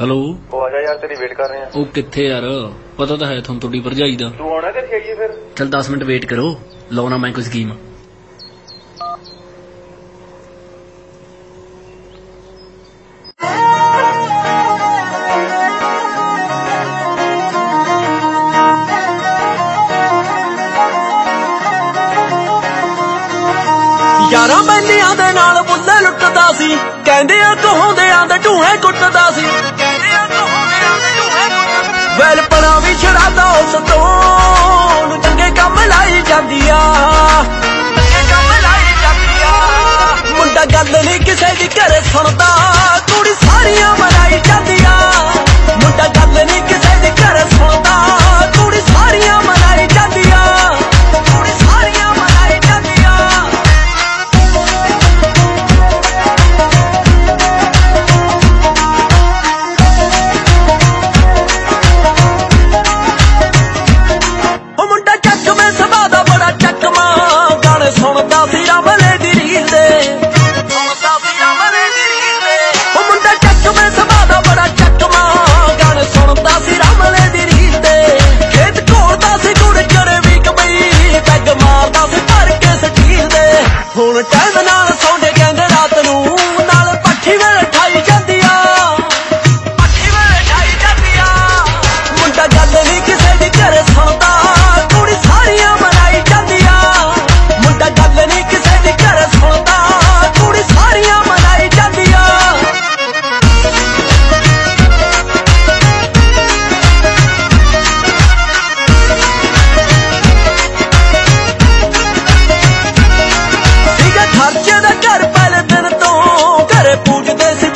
Hello ਉਹ ਆ ਜਾ ਯਾਰ ਤੇਰੀ ਵੇਟ ਕਰ ਰਹੇ ਆ। ਉਹ ਕਿੱਥੇ ਯਾਰ? ਪਤਾ ਤਾਂ ਹੈ ਤੁਹਾਨੂੰ ਤੁਹਾਡੀ ਭਰਜਾਈ ਦਾ। ਤੂੰ ਆਉਣਾ ਕਿੱਥੇ ਆਈਏ ਫਿਰ? ਚਲ 10 ਮਿੰਟ ਵੇਟ ਕਰੋ। ਲਾਉਣਾ ਮੈਂ ਕੋਈ ਸਕੀਮ ਯਾਰਾਂ ਬੰਦਿਆਂ ਦੇ ਨਾਲ ਬੁੱਲੇ ਲੁੱਟਦਾ ਸੀ। ਕਹਿੰਦੇ ਆ ਕਹੋਂਦਿਆਂ ਦੇ ਢੂਹੇ ਕੁੱਟਦਾ ਸੀ। ਕਹਿੰਦੇ ਆ ਕਹੋਂਦਿਆਂ ਦੇ ਢੂਹੇ ਕੁੱਟਦਾ ਵੈਲਪਣਾ ਵੀ ਛੜਾਦਾ ਉਸ ਤੋਂ। ਚੰਗੇ ਕੰਮ ਲਾਈ ਜਾਂਦੀ ਆ ਚੰਗੇ ਕੰਮ ਲਾਈ ਜਾਂਦੀ ਆ ਮੁੰਡਾ ਗੱਲ ਨਹੀਂ ਕਿਸੇ ਦੀ ਘਰੇ ਸੁਣਦਾ। ਕੁੜੀ ਸਾਰੀਆਂ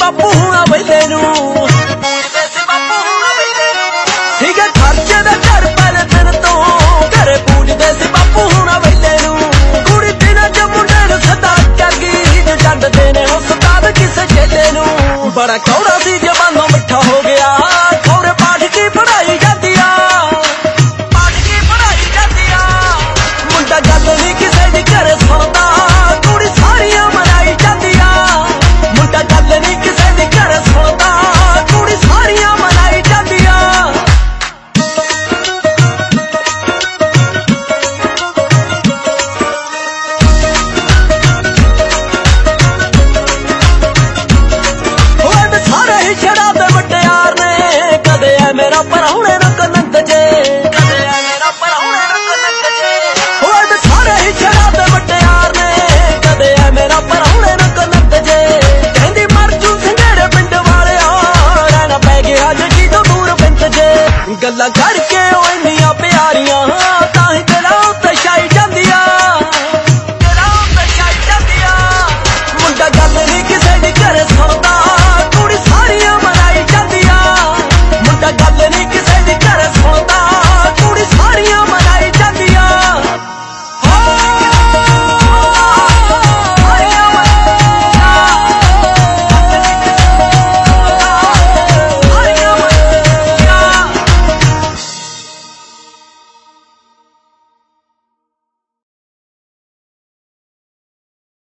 ਬਾਪੂ ਹੁਣਾ ਵੇਲੇ ਨੂੰ ਪੂਜਦੇ ਬਾਪੂ ਹੁਣਾ ਵੇਲੇ ਖਰਚੇ ਦਾ ਘਰ ਪਹਿਲੇ ਦਿਨ ਤੋਂ ਘਰੇ ਪੂਜਦੇ ਸੀ ਬਾਪੂ ਹੁਣਾ ਵੇਲੇ ਨੂੰ ਕੁੜੀ ਦਿਨਾਂ ਚ ਮੁੰਡੇ ਨੂੰ ਸਦਾ ਚੱਗੀ ਜੋ ਛੱਡਦੇ ਨੇ ਉਸਤਾਦ ਕਿਸੇ ਚੇਲੇ ਨੂੰ? ਬੜਾ ਕੌੜਾ ਸਾਰੇ ਛੜਾ ਤੇ ਵਟਿਆਰ ਨੇ। ਕਦੇ ਐ ਮੇਰਾ ਛੜਾ ਤੇ ਵਟਿਆਰ ਨੇ। ਕਦੇ ਐ ਮੇਰਾ ਪਰਹੁਣੇ ਨਾ ਜੇ। ਕਹਿੰਦੀ ਮਰ ਜੂ ਪਿੰਡ ਵਾਲਿਆ। ਰਹਿਣਾ ਪੈ ਗਿਆ ਜੱਜੀ ਦੂਰ ਬਿੰਤ ਜੇ। ਗੱਲਾਂ ਕਰਕੇ ਉਹ ਇੰਨੀਆਂ ਪਿਆਰੀਆਂ